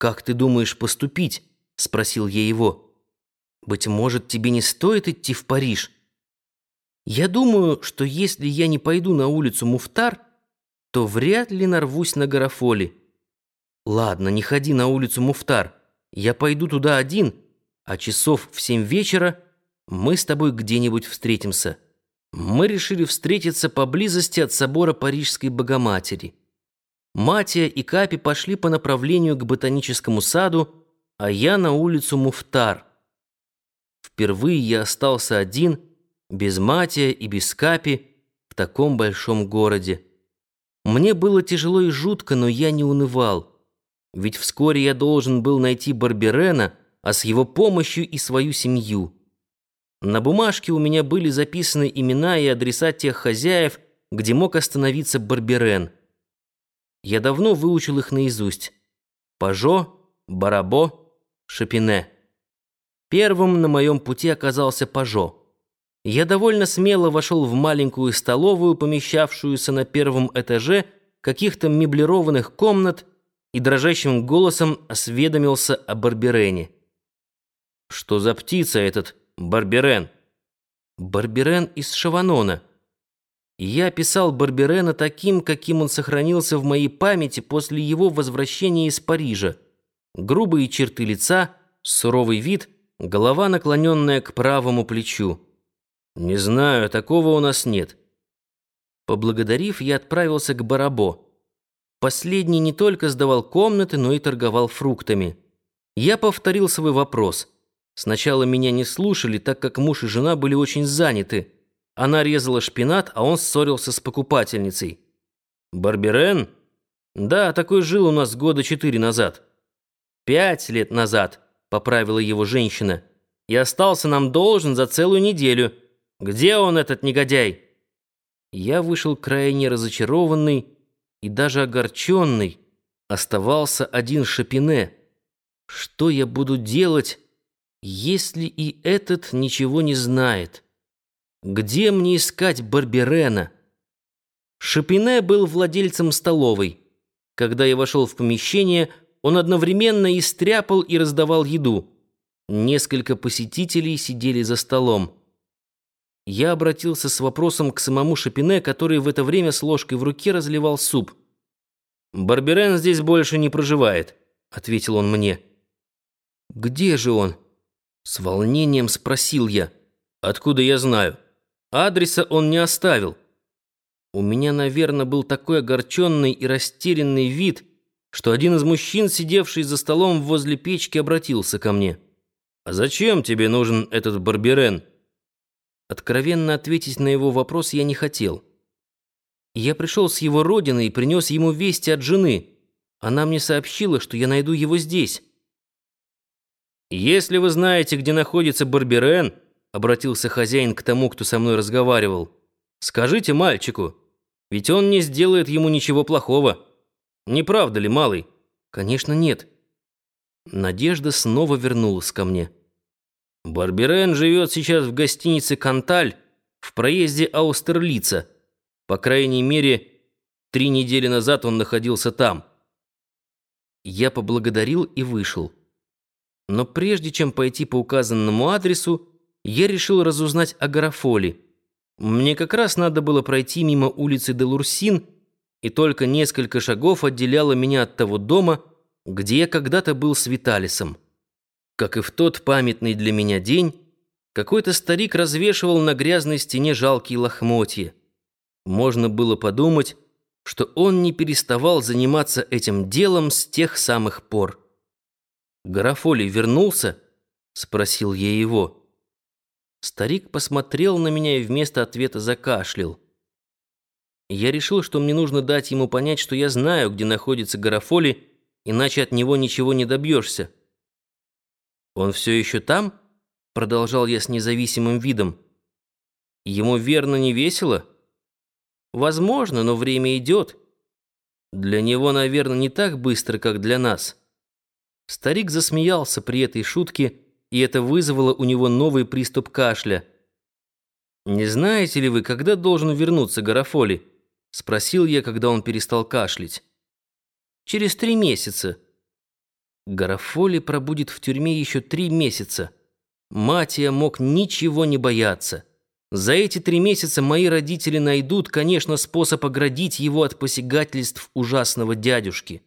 «Как ты думаешь поступить?» — спросил я его. «Быть может, тебе не стоит идти в Париж?» «Я думаю, что если я не пойду на улицу Муфтар, то вряд ли нарвусь на Гарафоли. Ладно, не ходи на улицу Муфтар. Я пойду туда один, а часов в семь вечера мы с тобой где-нибудь встретимся. Мы решили встретиться поблизости от собора Парижской Богоматери. Матия и Капи пошли по направлению к ботаническому саду, а я на улицу Муфтар. Впервые я остался один, без Матия и без Капи, в таком большом городе. Мне было тяжело и жутко, но я не унывал. Ведь вскоре я должен был найти Барберена, а с его помощью и свою семью. На бумажке у меня были записаны имена и адреса тех хозяев, где мог остановиться Барберен. Я давно выучил их наизусть. Пажо, Барабо, Шапине. Первым на моем пути оказался Пажо. Я довольно смело вошел в маленькую столовую, помещавшуюся на первом этаже каких-то меблированных комнат, и дрожащим голосом осведомился о Барберене. «Что за птица этот Барберен?» «Барберен из Шаванона». Я описал Барберена таким, каким он сохранился в моей памяти после его возвращения из Парижа. Грубые черты лица, суровый вид, голова, наклоненная к правому плечу. «Не знаю, такого у нас нет». Поблагодарив, я отправился к Барабо. Последний не только сдавал комнаты, но и торговал фруктами. Я повторил свой вопрос. Сначала меня не слушали, так как муж и жена были очень заняты. Она резала шпинат, а он ссорился с покупательницей. «Барберен?» «Да, такой жил у нас года четыре назад». «Пять лет назад», — поправила его женщина. «И остался нам должен за целую неделю». Где он, этот негодяй?» Я вышел крайне разочарованный и даже огорченный. Оставался один Шапине. Что я буду делать, если и этот ничего не знает? Где мне искать Барберена? Шапине был владельцем столовой. Когда я вошел в помещение, он одновременно и стряпал, и раздавал еду. Несколько посетителей сидели за столом. Я обратился с вопросом к самому Шапине, который в это время с ложкой в руке разливал суп. «Барберен здесь больше не проживает», — ответил он мне. «Где же он?» С волнением спросил я. «Откуда я знаю? Адреса он не оставил». У меня, наверное, был такой огорченный и растерянный вид, что один из мужчин, сидевший за столом возле печки, обратился ко мне. «А зачем тебе нужен этот Барберен?» Откровенно ответить на его вопрос я не хотел. Я пришел с его родины и принес ему вести от жены. Она мне сообщила, что я найду его здесь. «Если вы знаете, где находится Барберен», — обратился хозяин к тому, кто со мной разговаривал, — «скажите мальчику, ведь он не сделает ему ничего плохого. Не правда ли, малый?» «Конечно, нет». Надежда снова вернулась ко мне. Барберен живет сейчас в гостинице «Канталь» в проезде Аустерлица. По крайней мере, три недели назад он находился там. Я поблагодарил и вышел. Но прежде чем пойти по указанному адресу, я решил разузнать о Гарафоле. Мне как раз надо было пройти мимо улицы Делурсин, и только несколько шагов отделяло меня от того дома, где я когда-то был с Виталисом. Как и в тот памятный для меня день, какой-то старик развешивал на грязной стене жалкие лохмотья. Можно было подумать, что он не переставал заниматься этим делом с тех самых пор. «Гарафоли вернулся?» — спросил я его. Старик посмотрел на меня и вместо ответа закашлял. Я решил, что мне нужно дать ему понять, что я знаю, где находится Гарафоли, иначе от него ничего не добьешься. «Он все еще там?» — продолжал я с независимым видом. «Ему верно не весело?» «Возможно, но время идет. Для него, наверное, не так быстро, как для нас». Старик засмеялся при этой шутке, и это вызвало у него новый приступ кашля. «Не знаете ли вы, когда должен вернуться Гарафоли?» — спросил я, когда он перестал кашлять. «Через три месяца». Гарафоли пробудет в тюрьме еще три месяца. Матия мог ничего не бояться. За эти три месяца мои родители найдут, конечно, способ оградить его от посягательств ужасного дядюшки.